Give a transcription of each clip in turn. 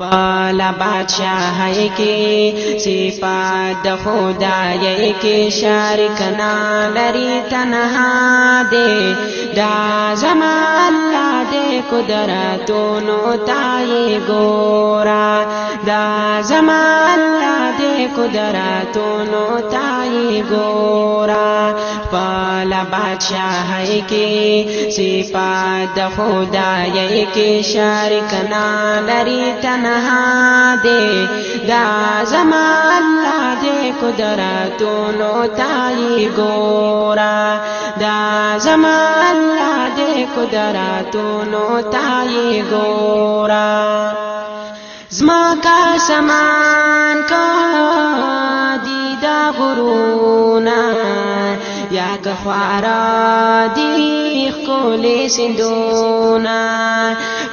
پالا بادشاہی کی صفات خدای کی شارک نہ لری تنہا دے دا زمان اللہ دې قدرتونو تای ګورا دا زما الله دې قدرتونو تای ګورا پال بادشاہی کی صفات خدای کی شارک نه لري تنها دې دا زما الله دې قدرتونو تای ګورا دا زما الله دې قدرتونو نو تای گورا زما کا سمان کا دیدا غرونا یا که خوارا دی خولی سندونا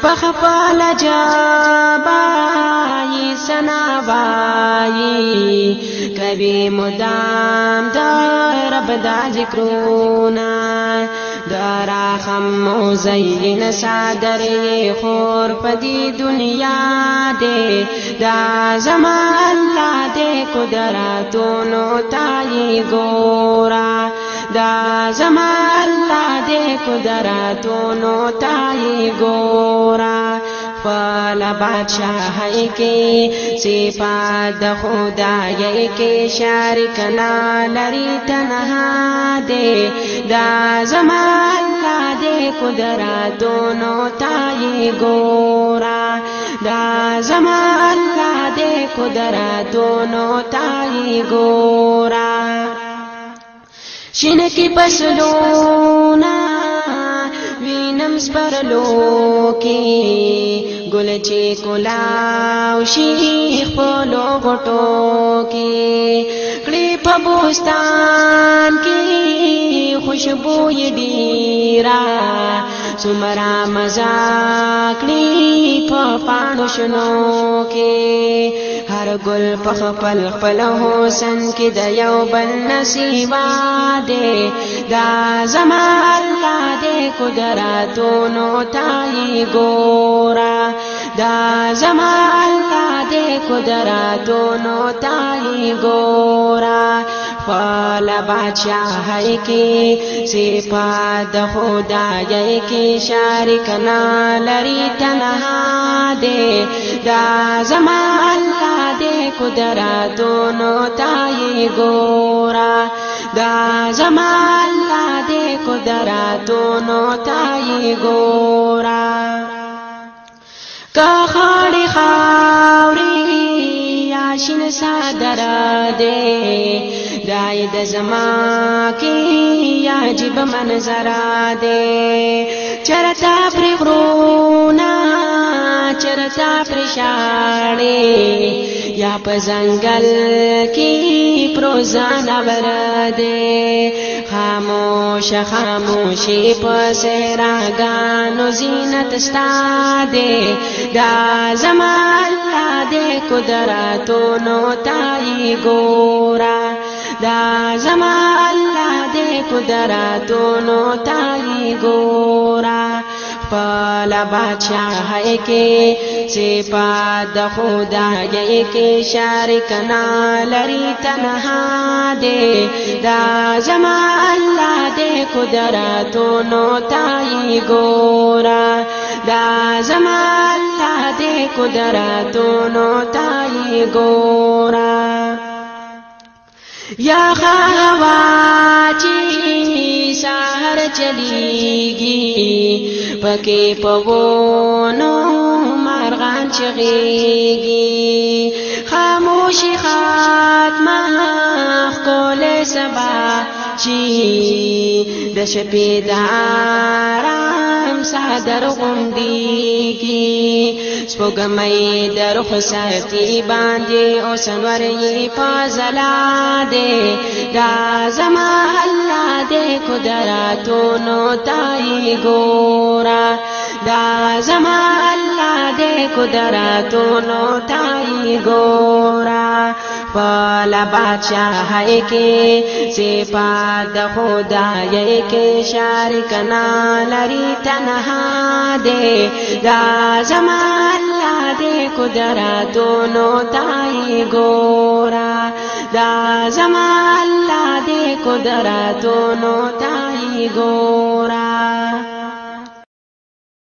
فخپال جابای سناوایی کبی مدام دا رب دا ذکرونا دارا خم مزین سادر خور پدی دنیا دے دا زما اللہ دے قدرا دونوں تائی گورا دا زما اللہ دے قدرا دونوں تائی گورا پالا بادشاہی کی صفات خدای کی شارک نہ لری تنہا دے دا زمان کا دے قدرت دونوں تائی گورا دا زمان کا دے قدرت دونوں تائی گورا شین کی پسلونا وینم سپرلو کی گل چې کولاو شي خپل غټو کې کړي په بوستان کې سمرا مزاکلی په پانو شنو کې هر ګل په خپل خپل حسن کې د یو بل نصیبا دی دا زما الله دې قدرتونو تای ګورا دا زما الله دې قدرتونو تای ګورا خپل بادشاہی کی صفات خدای کی شارک نه لري تنها دے دا زما الله دې قدرتونو تای ګورا دا زما الله دې قدرتونو تای ګورا کا خاړي خاوري یا شین صدر دے دای د زما کی یا عجیب منظر دی چرتا پر غرونا چرتا پر شاړي یا په ځنګل کې پروزان ورده خاموش خاموشي په سهراګانو زینت ستاده دا زما الله دې قدرتونو تای ګورا دا زما الله دې قدرتونو تای ګورا پل بادشاہ کې صفات د خدای کې شارک نه لري تنها دې دا زما الله دې قدرتونو تای ګورا دا زما الله دې قدرتونو تای ګورا یا خوا چې سحر چلیږي پکې پوونو مرغان چغيږي خاموشي خاتمه کول سبا چې د شپې دارا صادر غوندي کی سپوږمۍ در خساتی باندې او سنورې پازلا دې دا زما الله دې قدرتونو تای ګورا دا زما قدرتونو تای ګورا پل بادشاہی کی صفات خدای کی شارک نا لری تنها دے دا زما الله دے قدرتونو تای ګورا دا زما الله دے قدرتونو تای ګورا